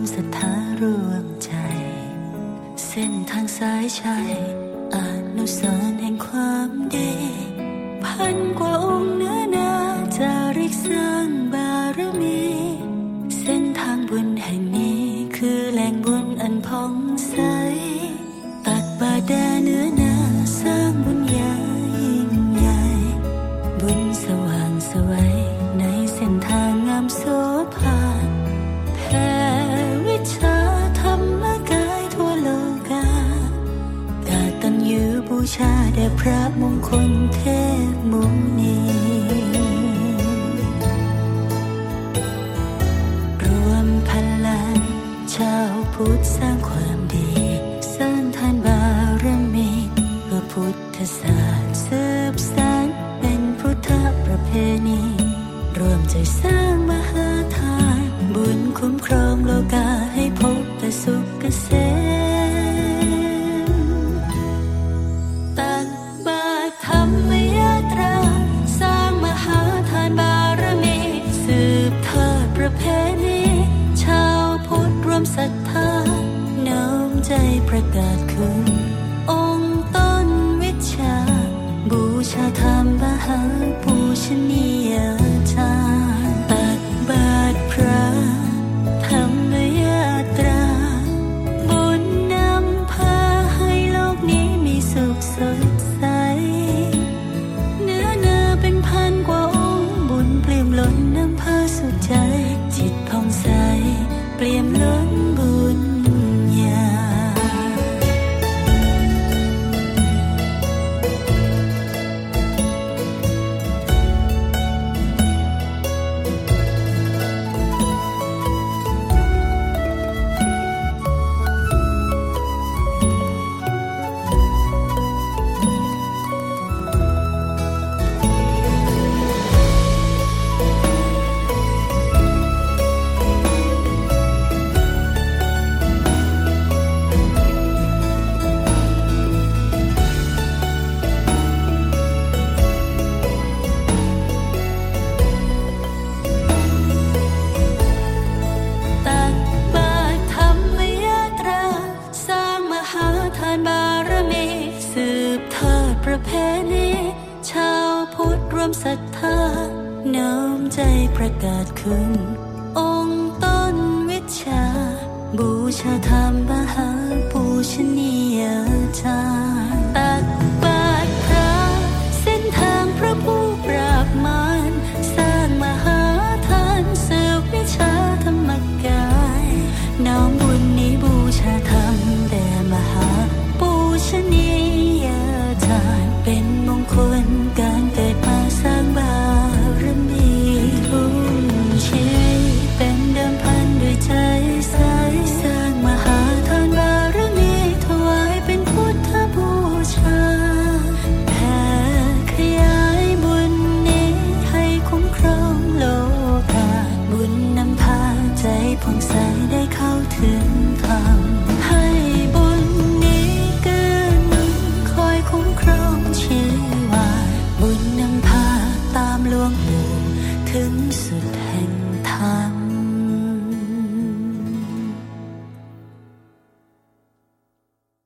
มศรัทธารวมใจ เส้นทางสายชัยอนุสรณ์แห่งความดี พันกว่าองค์เนื้อนาจาริกสร้างบารมี เส้นทางบุญแห่งนี้คือแหล่งบุญอันพองใส ตักบาดาเนื้อนาาแด่พระมงคลเทพมุนีรวมพลังชาวพุทธสร้างความดี ใจประกาศคือองค์ต้นวิชา บูชาธรรมมหาปูชนี พุทธรวมศรัทธาน้อมใจประกาศคุณ องค์ต้นวิชา บูชาธรรมมหาปูชนียาจารย์ตักบาตรพระเส้นทางพระผู้ปราบมารสร้างมหาทานสืบวิชาธรรมกาย น้อมบุญนี้บูชาธรรมแด่มหาปูชนียาจารย์เป็นมงคลกา กา